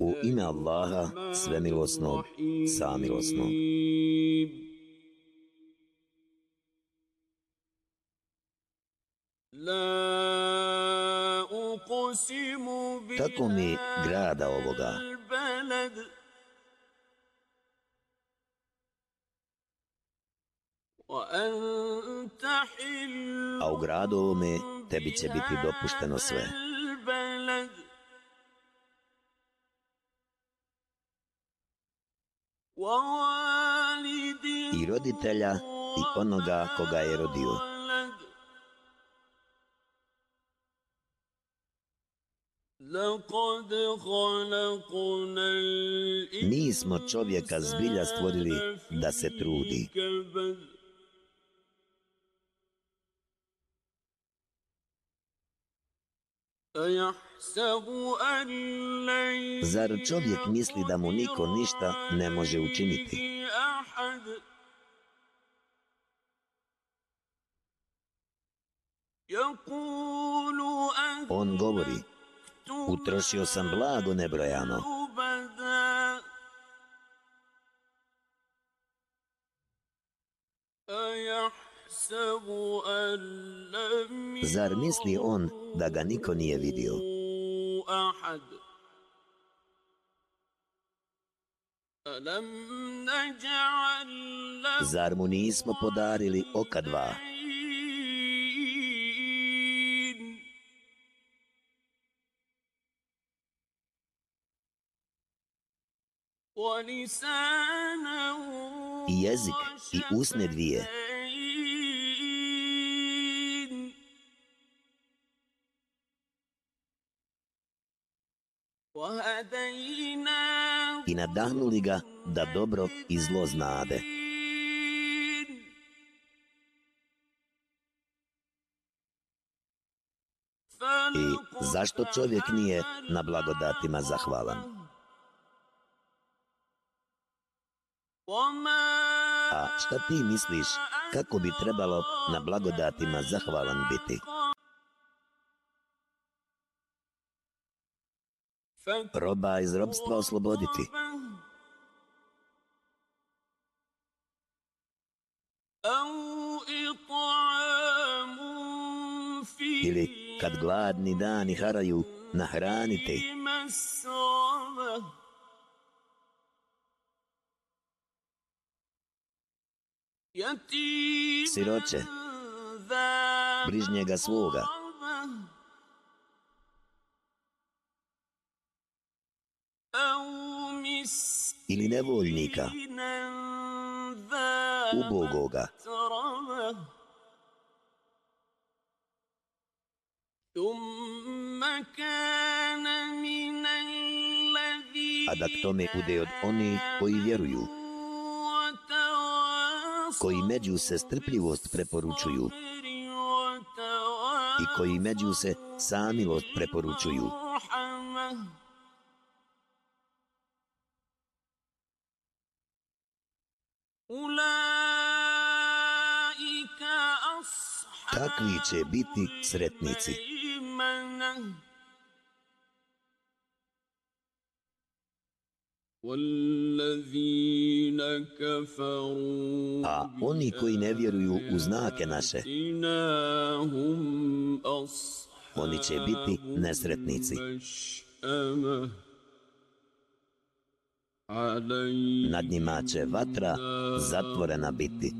U ime Allaha, svemilosnog, samilosnog. Tako mi grada ovoga. A u gradu ovome tebi će biti dopušteno sve. I roditelja i onoga koga je rodio. Mi smo čovjeka zbilja stvorili da se trudi. Zar čovjek misli da mu niko ništa ne može učiniti? On govori, utrošio sam blago nebrojano. Zar misli on da ga niko nije vidio? Zar mu nismo podarili oka dva? I jezik i usne dvije. I nadahnuli ga da dobro i zlo znade. I zašto čovjek nije na blagodatima zahvalan? A šta ti misliš kako bi trebalo na blagodatima zahvalan biti? Roba iz robstva osloboditi. Ili kad gladni dani haraju, nahraniti. Siroće, bližnjega svoga, ili nevoljnika, ubogoga. A da k tome bude od oni koji vjeruju, koji među se strpljivost preporučuju i koji među se samilost preporučuju. Kakvi će biti sretnici? A oni koji ne vjeruju u znake naše, oni će biti nesretnici. Nad njima će vatra zatvorena biti.